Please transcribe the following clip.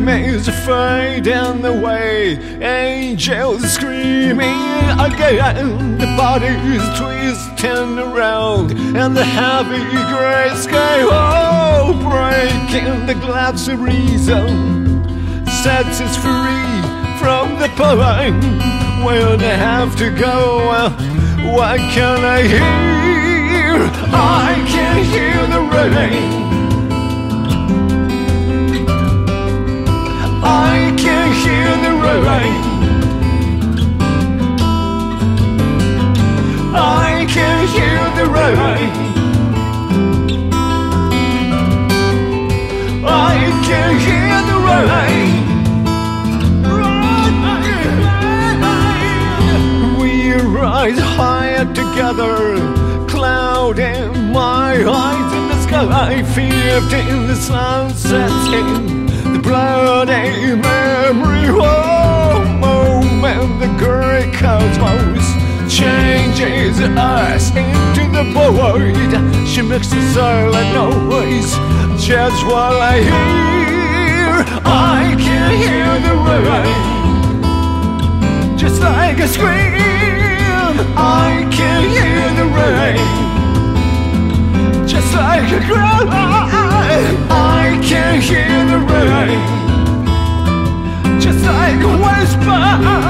night and the way. Angels screaming again. The bodies twisting around. And the heavy gray sky oh breaking the glass of reason. Sets us free from the pain when I have to go? What can I hear? I can hear the rain I can hear the rain. We rise higher together, cloud in my eyes in the sky, fifteen the sun setting the bloody memory oh, moment the great cosmos changes us the she makes a silent noise just while I hear I can hear the rain just like a scream I can hear the rain just like a cry I can hear the rain Just like a whisper